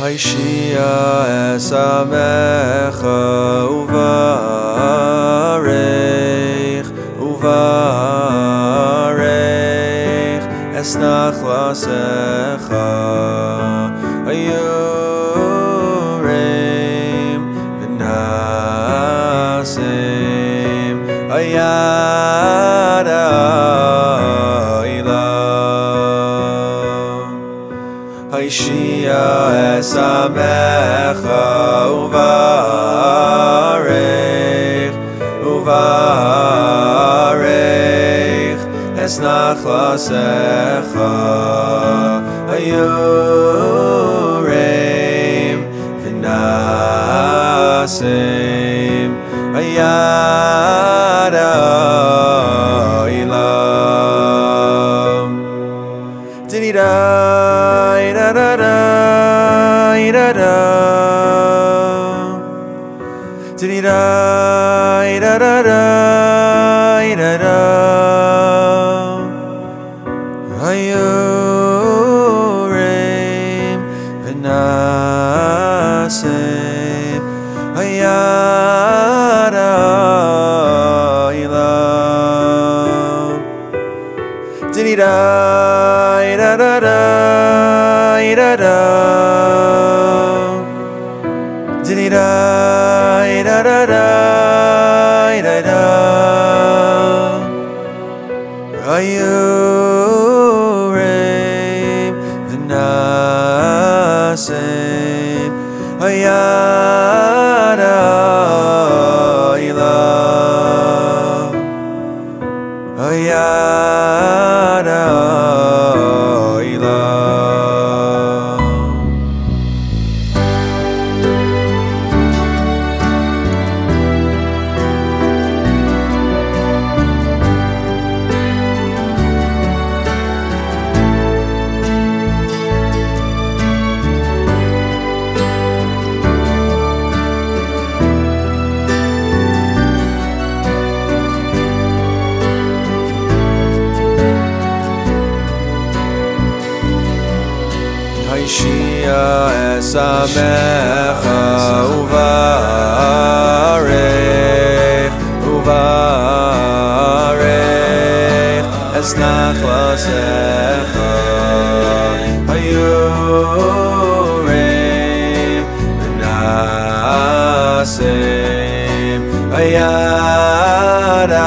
Shia esamecha uvarech uvarech esnach lasecha ayurim v'nasim ayada ilah Haishia ya esa mecha uvarech uvarech es nachlas echa ayurem v'nasim ayah da da Diddy da da da da da da Ayurim v'nasim Ayada ilam Diddy da da da da da da Haishia esamecha uvarech uvarech esnach lasecha hayurim v'nasim ayada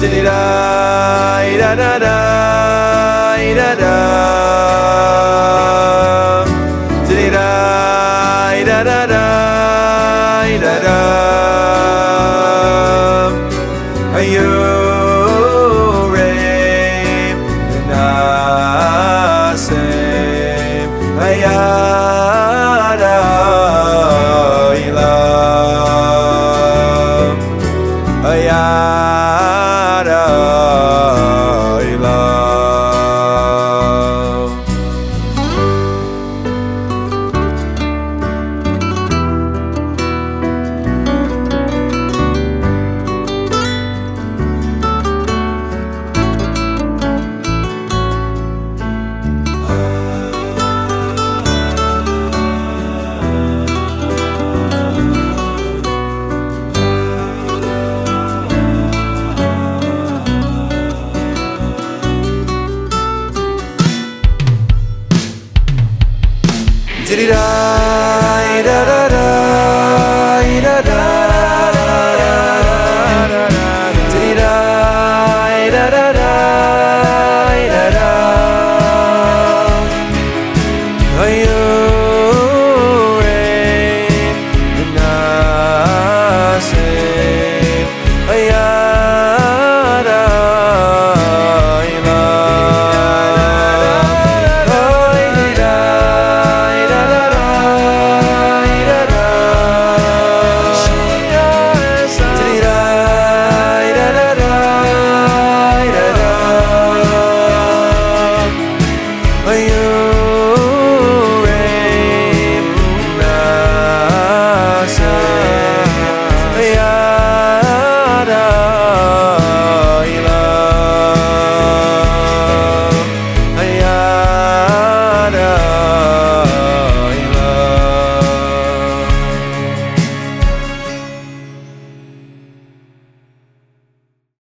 da da da da da dirá.